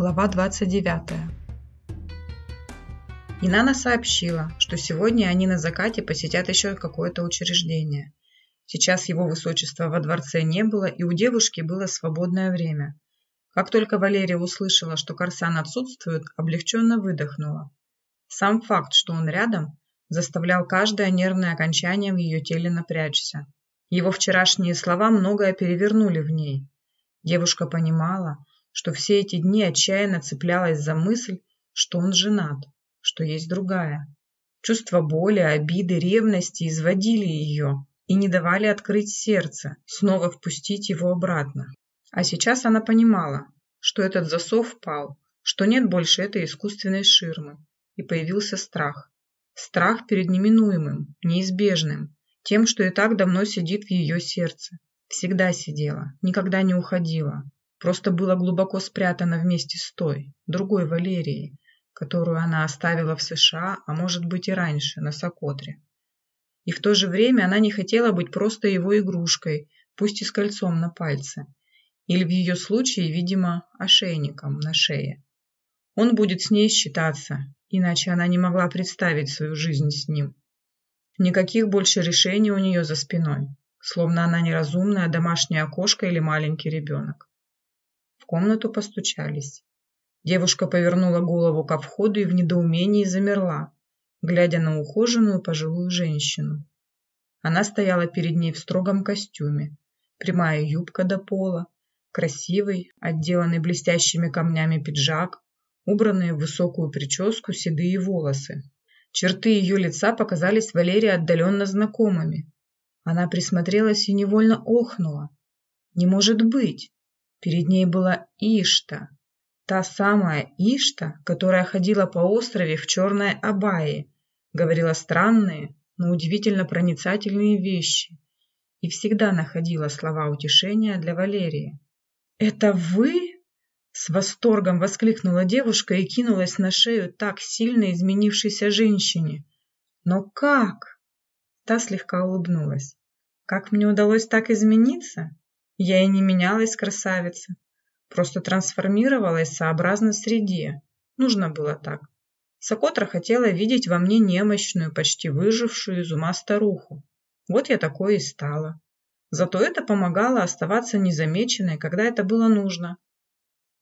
Глава 29. Инана сообщила, что сегодня они на закате посетят еще какое-то учреждение. Сейчас его высочества во дворце не было, и у девушки было свободное время. Как только Валерия услышала, что Корсан отсутствует, облегченно выдохнула. Сам факт, что он рядом, заставлял каждое нервное окончание в ее теле напрячься. Его вчерашние слова многое перевернули в ней. Девушка понимала, что все эти дни отчаянно цеплялась за мысль, что он женат, что есть другая. Чувства боли, обиды, ревности изводили ее и не давали открыть сердце, снова впустить его обратно. А сейчас она понимала, что этот засов пал, что нет больше этой искусственной ширмы, и появился страх. Страх перед неминуемым, неизбежным, тем, что и так давно сидит в ее сердце. Всегда сидела, никогда не уходила. Просто было глубоко спрятано вместе с той, другой Валерией, которую она оставила в США, а может быть и раньше, на Сокотре. И в то же время она не хотела быть просто его игрушкой, пусть и с кольцом на пальце. Или в ее случае, видимо, ошейником на шее. Он будет с ней считаться, иначе она не могла представить свою жизнь с ним. Никаких больше решений у нее за спиной, словно она неразумная домашняя кошка или маленький ребенок. Комнату постучались. Девушка повернула голову ко входу и в недоумении замерла, глядя на ухоженную пожилую женщину. Она стояла перед ней в строгом костюме, прямая юбка до пола, красивый, отделанный блестящими камнями пиджак, убранные в высокую прическу седые волосы, Черты ее лица показались Валерии отдаленно знакомыми. Она присмотрелась и невольно охнула. Не может быть! Перед ней была Ишта. Та самая Ишта, которая ходила по острове в черной абайе, говорила странные, но удивительно проницательные вещи и всегда находила слова утешения для Валерии. «Это вы?» С восторгом воскликнула девушка и кинулась на шею так сильно изменившейся женщине. «Но как?» Та слегка улыбнулась. «Как мне удалось так измениться? Я и не менялась, красавица. Просто трансформировалась сообразно среде. Нужно было так. Сокотра хотела видеть во мне немощную, почти выжившую из ума старуху. Вот я такой и стала. Зато это помогало оставаться незамеченной, когда это было нужно,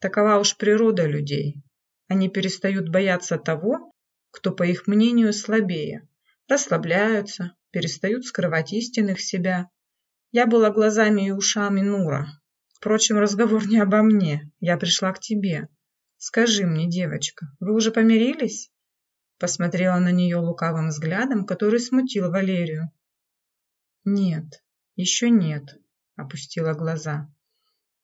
Такова уж природа людей. Они перестают бояться того, кто, по их мнению, слабее, расслабляются, перестают скрывать истинных себя. Я была глазами и ушами Нура. Впрочем, разговор не обо мне. Я пришла к тебе. Скажи мне, девочка, вы уже помирились? Посмотрела на нее лукавым взглядом, который смутил Валерию. Нет, еще нет, опустила глаза.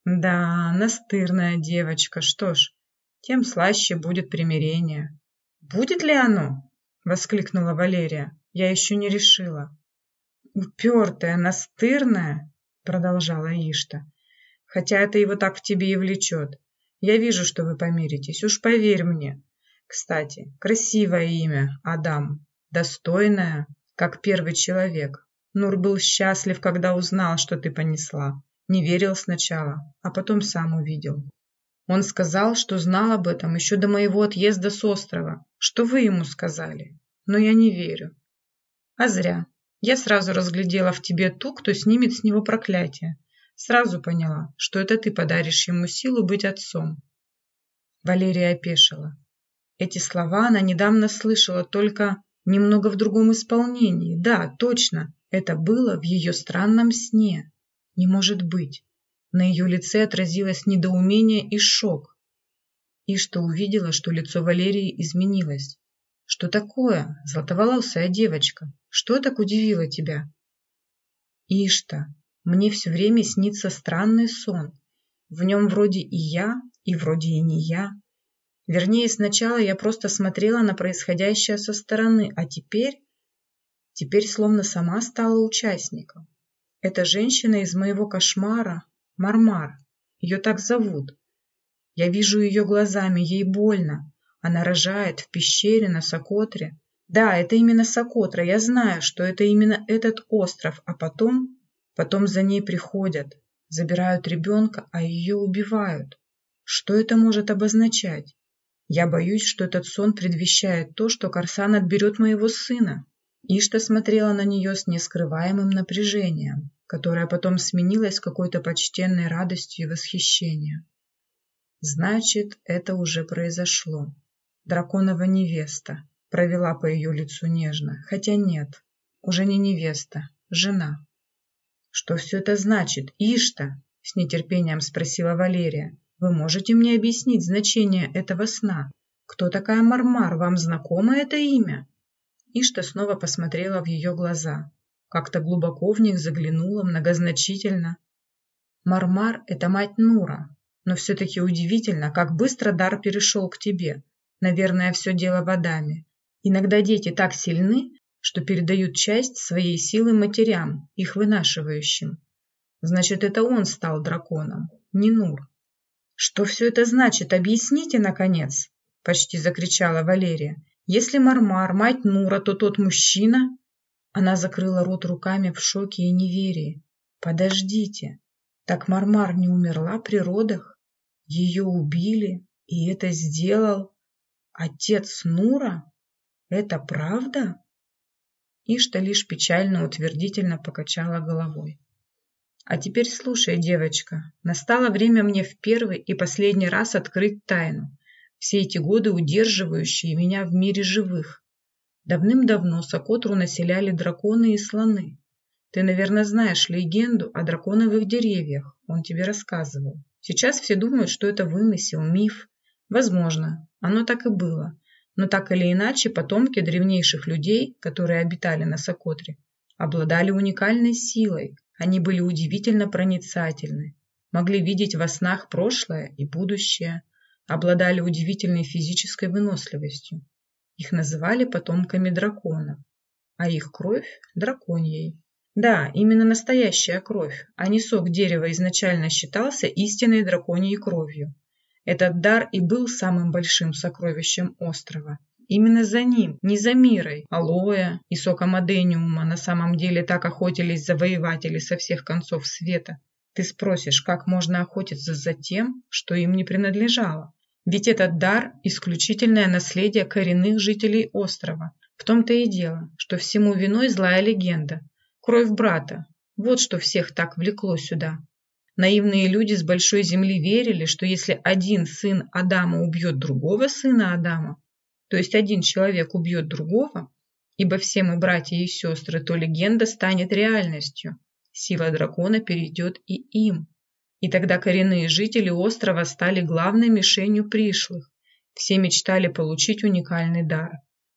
Да, настырная девочка, что ж, тем слаще будет примирение. Будет ли оно? Воскликнула Валерия. Я еще не решила. Упертая, настырная, продолжала Ишта. Хотя это его так в тебе и влечет. Я вижу, что вы помиритесь, уж поверь мне. Кстати, красивое имя, Адам. Достойное, как первый человек. Нур был счастлив, когда узнал, что ты понесла. Не верил сначала, а потом сам увидел. Он сказал, что знал об этом еще до моего отъезда с острова, что вы ему сказали. Но я не верю. А зря. Я сразу разглядела в тебе ту, кто снимет с него проклятие. Сразу поняла, что это ты подаришь ему силу быть отцом. Валерия опешила. Эти слова она недавно слышала, только немного в другом исполнении. Да, точно, это было в ее странном сне. Не может быть. На ее лице отразилось недоумение и шок. И что увидела, что лицо Валерии изменилось. Что такое, золотоволосая девочка? Что так удивило тебя? Ишта, мне все время снится странный сон. В нем вроде и я, и вроде и не я. Вернее, сначала я просто смотрела на происходящее со стороны, а теперь... Теперь словно сама стала участником. Эта женщина из моего кошмара – Мармар. Ее так зовут. Я вижу ее глазами, ей больно. Она рожает в пещере на Сокотре. Да, это именно Сокотра, я знаю, что это именно этот остров, а потом... Потом за ней приходят, забирают ребенка, а ее убивают. Что это может обозначать? Я боюсь, что этот сон предвещает то, что Корсан отберет моего сына. Ишта смотрела на нее с нескрываемым напряжением, которое потом сменилось какой-то почтенной радостью и восхищением. Значит, это уже произошло. Драконова невеста провела по ее лицу нежно, хотя нет, уже не невеста, жена. Что все это значит, Ишта? С нетерпением спросила Валерия. Вы можете мне объяснить значение этого сна? Кто такая Мармар? Вам знакомо это имя? Ишта снова посмотрела в ее глаза. Как-то глубоко в них заглянула, многозначительно. Мармар – это мать Нура. Но все-таки удивительно, как быстро дар перешел к тебе. Наверное, все дело в Адаме. Иногда дети так сильны, что передают часть своей силы матерям, их вынашивающим. Значит, это он стал драконом, не Нур. «Что все это значит? Объясните, наконец!» – почти закричала Валерия. «Если Мармар, мать Нура, то тот мужчина...» Она закрыла рот руками в шоке и неверии. «Подождите, так Мармар не умерла при родах? Ее убили, и это сделал отец Нура? Это правда?» Ишта лишь печально утвердительно покачала головой. А теперь слушай, девочка, настало время мне в первый и последний раз открыть тайну, все эти годы удерживающие меня в мире живых. Давным-давно Сокотру населяли драконы и слоны. Ты, наверное, знаешь легенду о драконовых деревьях, он тебе рассказывал. Сейчас все думают, что это вымысел, миф. Возможно, оно так и было. Но так или иначе, потомки древнейших людей, которые обитали на Сокотре, обладали уникальной силой, они были удивительно проницательны, могли видеть во снах прошлое и будущее, обладали удивительной физической выносливостью. Их называли потомками драконов, а их кровь – драконьей. Да, именно настоящая кровь, а не сок дерева изначально считался истинной драконьей кровью. Этот дар и был самым большим сокровищем острова – Именно за ним, не за мирой, алоэ и соком адениума на самом деле так охотились завоеватели со всех концов света. Ты спросишь, как можно охотиться за тем, что им не принадлежало? Ведь этот дар – исключительное наследие коренных жителей острова. В том-то и дело, что всему виной злая легенда. Кровь брата. Вот что всех так влекло сюда. Наивные люди с большой земли верили, что если один сын Адама убьет другого сына Адама, то есть один человек убьет другого, ибо все мы братья и сестры, то легенда станет реальностью. Сила дракона перейдет и им. И тогда коренные жители острова стали главной мишенью пришлых. Все мечтали получить уникальный дар.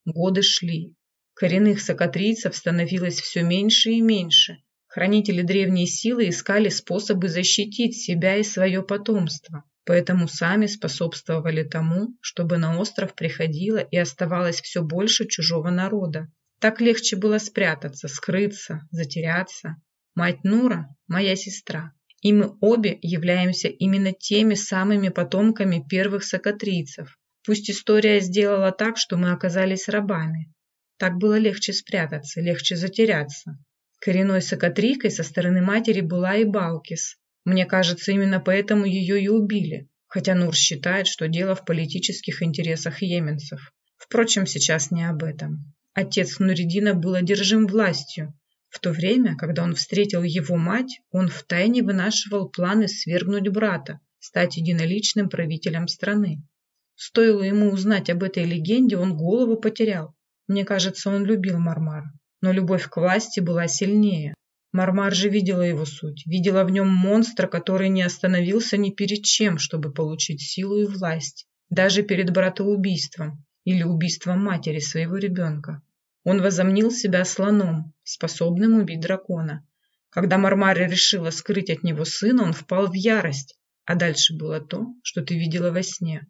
Годы шли. Коренных сокатрийцев становилось все меньше и меньше. Хранители древней силы искали способы защитить себя и свое потомство поэтому сами способствовали тому, чтобы на остров приходило и оставалось все больше чужого народа. Так легче было спрятаться, скрыться, затеряться. Мать Нура – моя сестра, и мы обе являемся именно теми самыми потомками первых сокатрийцев. Пусть история сделала так, что мы оказались рабами. Так было легче спрятаться, легче затеряться. Коренной сокатрийкой со стороны матери была и Балкис, мне кажется, именно поэтому ее и убили, хотя Нур считает, что дело в политических интересах йеменцев. Впрочем, сейчас не об этом. Отец Нуридина был одержим властью. В то время, когда он встретил его мать, он втайне вынашивал планы свергнуть брата, стать единоличным правителем страны. Стоило ему узнать об этой легенде, он голову потерял. Мне кажется, он любил Мармара, но любовь к власти была сильнее. Мармар же видела его суть, видела в нем монстра, который не остановился ни перед чем, чтобы получить силу и власть, даже перед братоубийством или убийством матери своего ребенка. Он возомнил себя слоном, способным убить дракона. Когда Мармаре решила скрыть от него сына, он впал в ярость, а дальше было то, что ты видела во сне.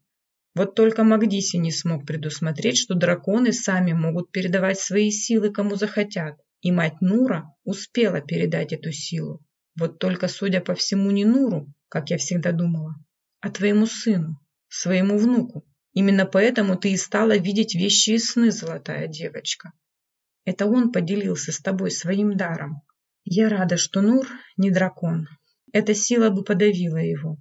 Вот только Магдиси не смог предусмотреть, что драконы сами могут передавать свои силы кому захотят. И мать Нура успела передать эту силу. Вот только, судя по всему, не Нуру, как я всегда думала, а твоему сыну, своему внуку. Именно поэтому ты и стала видеть вещи и сны, золотая девочка. Это он поделился с тобой своим даром. Я рада, что Нур не дракон. Эта сила бы подавила его.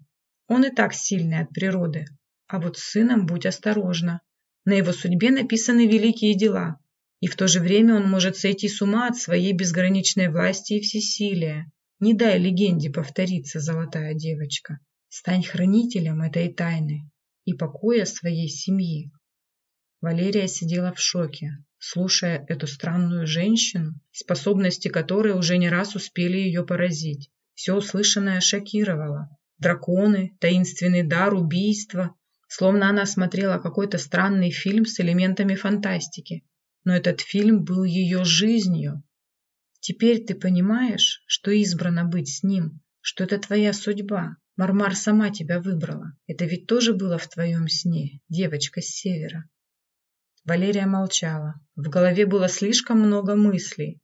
Он и так сильный от природы. А вот с сыном будь осторожна. На его судьбе написаны великие дела. И в то же время он может сойти с ума от своей безграничной власти и всесилия. Не дай легенде повториться, золотая девочка. Стань хранителем этой тайны и покоя своей семьи. Валерия сидела в шоке, слушая эту странную женщину, способности которой уже не раз успели ее поразить. Все услышанное шокировало. Драконы, таинственный дар, убийство. Словно она смотрела какой-то странный фильм с элементами фантастики. Но этот фильм был ее жизнью. Теперь ты понимаешь, что избрано быть с ним, что это твоя судьба. Мармар сама тебя выбрала. Это ведь тоже было в твоем сне, девочка с севера. Валерия молчала. В голове было слишком много мыслей.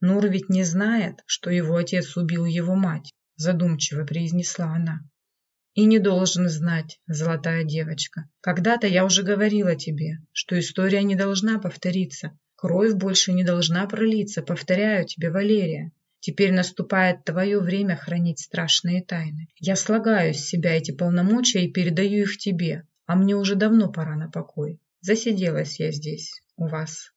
Нур ведь не знает, что его отец убил его мать, задумчиво произнесла она. И не должен знать, золотая девочка. Когда-то я уже говорила тебе, что история не должна повториться. Кровь больше не должна пролиться, повторяю тебе, Валерия. Теперь наступает твое время хранить страшные тайны. Я слагаю с себя эти полномочия и передаю их тебе, а мне уже давно пора на покой. Засиделась я здесь, у вас.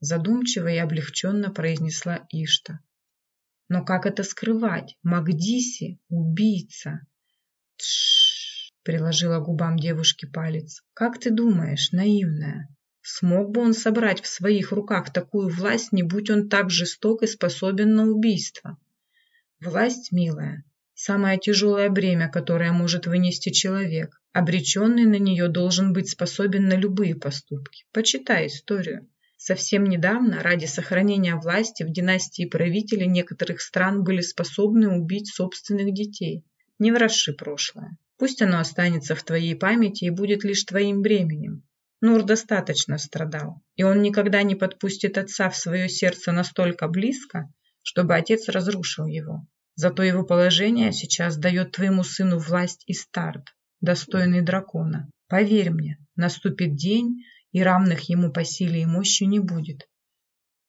Задумчиво и облегченно произнесла Ишта. Но как это скрывать? Магдиси – убийца. Приложила губам девушки палец. Как ты думаешь, наивная, смог бы он собрать в своих руках такую власть, не будь он так жесток и способен на убийство? Власть, милая, самое тяжелое бремя, которое может вынести человек. Обреченный на нее должен быть способен на любые поступки. Почитай историю. Совсем недавно ради сохранения власти в династии правители некоторых стран были способны убить собственных детей. Не вороши прошлое. Пусть оно останется в твоей памяти и будет лишь твоим бременем. Нур достаточно страдал, и он никогда не подпустит отца в свое сердце настолько близко, чтобы отец разрушил его. Зато его положение сейчас дает твоему сыну власть и старт достойный дракона. Поверь мне, наступит день, и равных ему по силе и мощи не будет.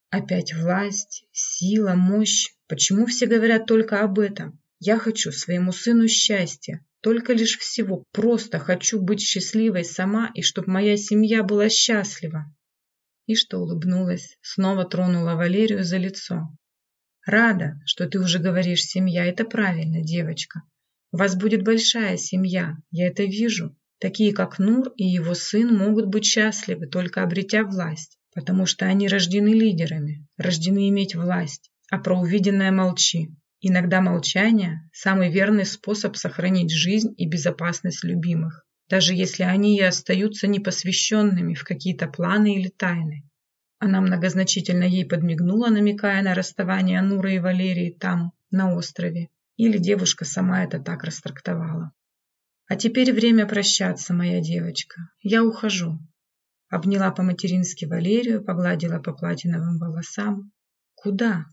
Опять власть, сила, мощь. Почему все говорят только об этом? Я хочу своему сыну счастья, только лишь всего. Просто хочу быть счастливой сама, и чтобы моя семья была счастлива. И что улыбнулась, снова тронула Валерию за лицо. Рада, что ты уже говоришь «семья». Это правильно, девочка. У вас будет большая семья, я это вижу. Такие, как Нур и его сын, могут быть счастливы, только обретя власть, потому что они рождены лидерами, рождены иметь власть. А про увиденное молчи. Иногда молчание – самый верный способ сохранить жизнь и безопасность любимых, даже если они и остаются непосвященными в какие-то планы или тайны. Она многозначительно ей подмигнула, намекая на расставание Нура и Валерии там, на острове. Или девушка сама это так растрактовала. А теперь время прощаться, моя девочка. Я ухожу. Обняла по-матерински Валерию, погладила по платиновым волосам. Куда?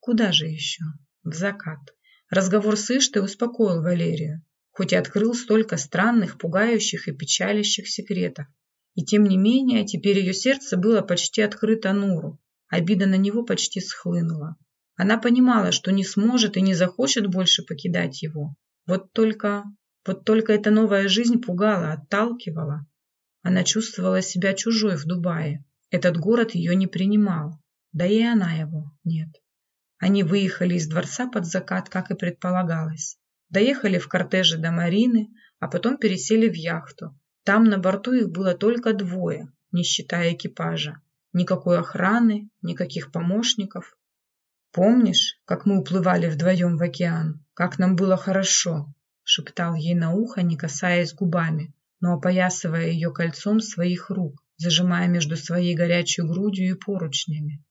Куда же еще? В закат. Разговор с Иштой успокоил Валерию, хоть и открыл столько странных, пугающих и печалящих секретов. И тем не менее, теперь ее сердце было почти открыто Нуру. Обида на него почти схлынула. Она понимала, что не сможет и не захочет больше покидать его. Вот только... Вот только эта новая жизнь пугала, отталкивала. Она чувствовала себя чужой в Дубае. Этот город ее не принимал. Да и она его нет. Они выехали из дворца под закат, как и предполагалось. Доехали в кортеже до Марины, а потом пересели в яхту. Там на борту их было только двое, не считая экипажа. Никакой охраны, никаких помощников. «Помнишь, как мы уплывали вдвоем в океан? Как нам было хорошо!» шептал ей на ухо, не касаясь губами, но опоясывая ее кольцом своих рук, зажимая между своей горячей грудью и поручнями.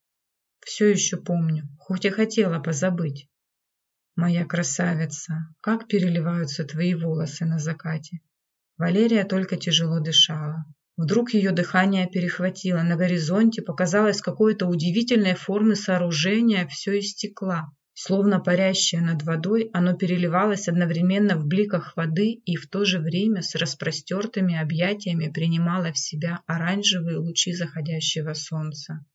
«Все еще помню, хоть и хотела позабыть. Моя красавица, как переливаются твои волосы на закате!» Валерия только тяжело дышала. Вдруг ее дыхание перехватило. На горизонте показалось какое-то удивительной формы сооружение, все из стекла. Словно парящее над водой, оно переливалось одновременно в бликах воды и в то же время с распростертыми объятиями принимало в себя оранжевые лучи заходящего солнца.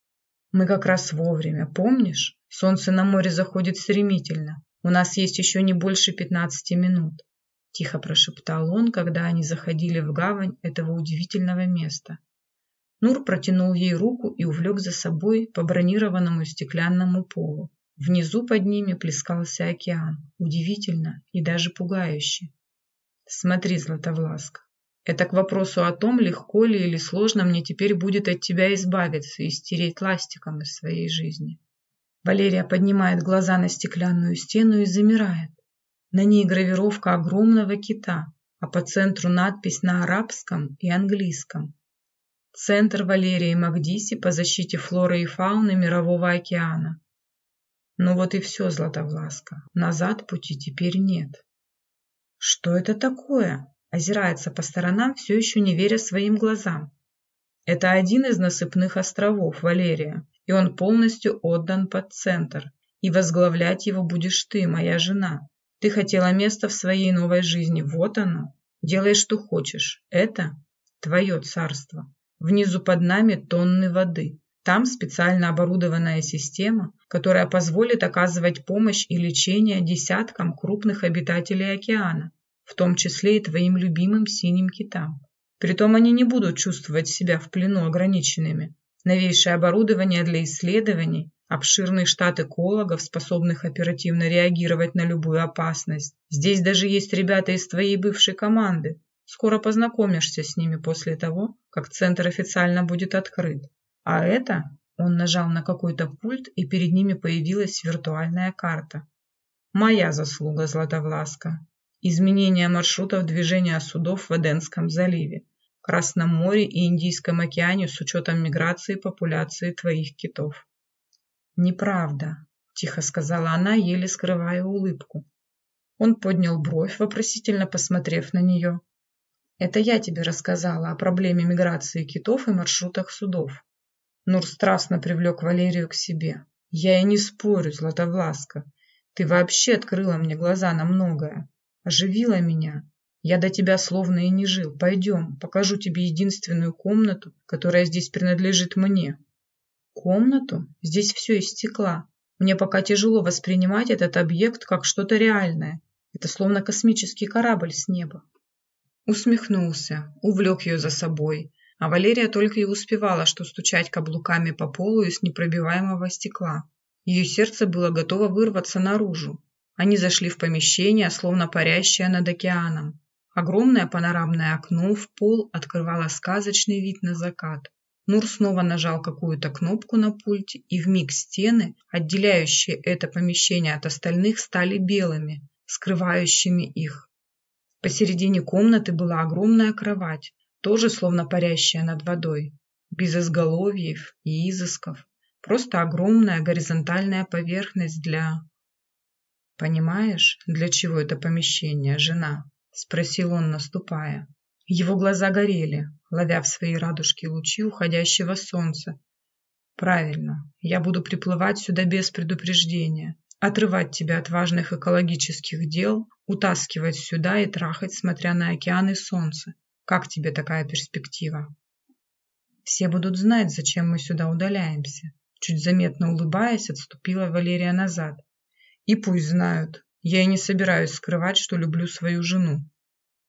«Мы как раз вовремя, помнишь? Солнце на море заходит стремительно. У нас есть еще не больше пятнадцати минут. – тихо прошептал он, когда они заходили в гавань этого удивительного места. Нур протянул ей руку и увлек за собой по бронированному стеклянному полу. Внизу под ними плескался океан, удивительно и даже пугающе. «Смотри, Златовласка, это к вопросу о том, легко ли или сложно мне теперь будет от тебя избавиться и стереть ластиком из своей жизни». Валерия поднимает глаза на стеклянную стену и замирает. На ней гравировка огромного кита, а по центру надпись на арабском и английском. Центр Валерии Магдиси по защите флоры и фауны Мирового океана. Ну вот и все, Златовласка. Назад пути теперь нет. Что это такое? Озирается по сторонам, все еще не веря своим глазам. Это один из насыпных островов, Валерия, и он полностью отдан под центр. И возглавлять его будешь ты, моя жена. Ты хотела место в своей новой жизни, вот оно. Делай, что хочешь. Это твое царство. Внизу под нами тонны воды. Там специально оборудованная система, которая позволит оказывать помощь и лечение десяткам крупных обитателей океана, в том числе и твоим любимым синим китам. Притом они не будут чувствовать себя в плену ограниченными. Новейшее оборудование для исследований, Обширный штат экологов, способных оперативно реагировать на любую опасность. Здесь даже есть ребята из твоей бывшей команды. Скоро познакомишься с ними после того, как центр официально будет открыт. А это... Он нажал на какой-то пульт, и перед ними появилась виртуальная карта. Моя заслуга, Златовласка. Изменение маршрутов движения судов в Эденском заливе, Красном море и Индийском океане с учетом миграции популяции твоих китов. «Неправда», – тихо сказала она, еле скрывая улыбку. Он поднял бровь, вопросительно посмотрев на нее. «Это я тебе рассказала о проблеме миграции китов и маршрутах судов». Нур страстно привлек Валерию к себе. «Я и не спорю, Златовласка. Ты вообще открыла мне глаза на многое. Оживила меня. Я до тебя словно и не жил. Пойдем, покажу тебе единственную комнату, которая здесь принадлежит мне». Комнату? Здесь все из стекла. Мне пока тяжело воспринимать этот объект как что-то реальное. Это словно космический корабль с неба. Усмехнулся, увлек ее за собой, а Валерия только и успевала, что стучать каблуками по полу из непробиваемого стекла. Ее сердце было готово вырваться наружу. Они зашли в помещение, словно парящее над океаном. Огромное панорамное окно в пол открывало сказочный вид на закат. Нур снова нажал какую-то кнопку на пульте, и вмиг стены, отделяющие это помещение от остальных, стали белыми, скрывающими их. Посередине комнаты была огромная кровать, тоже словно парящая над водой, без изголовьев и изысков. Просто огромная горизонтальная поверхность для... «Понимаешь, для чего это помещение, жена?» – спросил он, наступая. Его глаза горели, ловя в свои радужки лучи уходящего солнца. «Правильно, я буду приплывать сюда без предупреждения, отрывать тебя от важных экологических дел, утаскивать сюда и трахать, смотря на океан и солнце. Как тебе такая перспектива?» «Все будут знать, зачем мы сюда удаляемся», чуть заметно улыбаясь, отступила Валерия назад. «И пусть знают, я и не собираюсь скрывать, что люблю свою жену.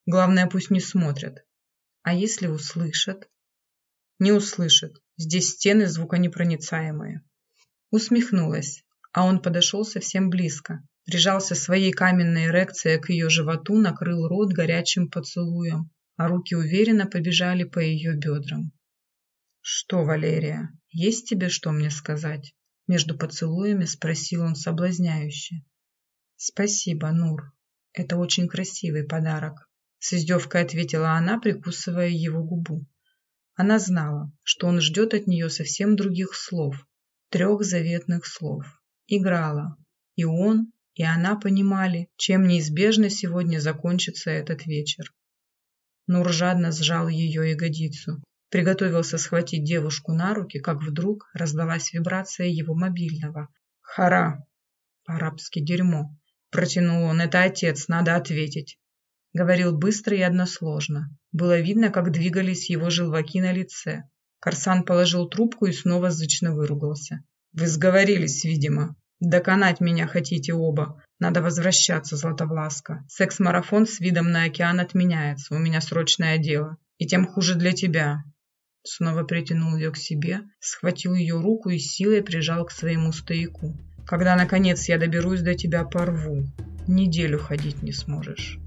Главное, пусть не смотрят. А если услышат? Не услышат. Здесь стены звуконепроницаемые. Усмехнулась, а он подошел совсем близко. Прижался своей каменной эрекцией к ее животу, накрыл рот горячим поцелуем, а руки уверенно побежали по ее бедрам. «Что, Валерия, есть тебе что мне сказать?» Между поцелуями спросил он соблазняюще. «Спасибо, Нур. Это очень красивый подарок. С издевкой ответила она, прикусывая его губу. Она знала, что он ждет от нее совсем других слов, трех заветных слов. Играла. И он, и она понимали, чем неизбежно сегодня закончится этот вечер. Нур жадно сжал ее ягодицу, приготовился схватить девушку на руки, как вдруг раздалась вибрация его мобильного. «Хара!» «По-арабски дерьмо!» Протянул он. «Это отец, надо ответить!» Говорил быстро и односложно. Было видно, как двигались его желваки на лице. Корсан положил трубку и снова зычно выругался. «Вы сговорились, видимо. Доконать меня хотите оба. Надо возвращаться, Златовласка. Секс-марафон с видом на океан отменяется. У меня срочное дело. И тем хуже для тебя. Снова притянул ее к себе, схватил ее руку и силой прижал к своему стояку. Когда, наконец, я доберусь до тебя, порву. Неделю ходить не сможешь.